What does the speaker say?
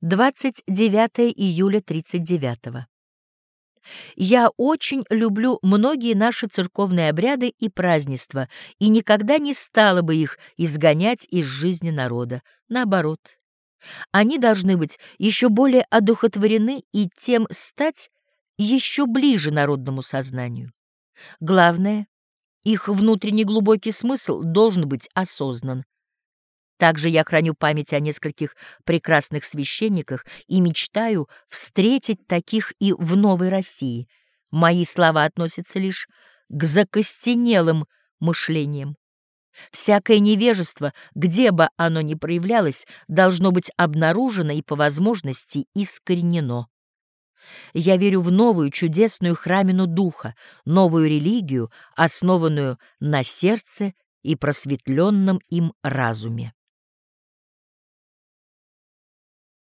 29 июля 39 -го. Я очень люблю многие наши церковные обряды и празднества и никогда не стала бы их изгонять из жизни народа. Наоборот, они должны быть еще более одухотворены и тем стать еще ближе народному сознанию. Главное, их внутренний глубокий смысл должен быть осознан. Также я храню память о нескольких прекрасных священниках и мечтаю встретить таких и в Новой России. Мои слова относятся лишь к закостенелым мышлениям. Всякое невежество, где бы оно ни проявлялось, должно быть обнаружено и по возможности искоренено. Я верю в новую чудесную храмину духа, новую религию, основанную на сердце и просветленном им разуме.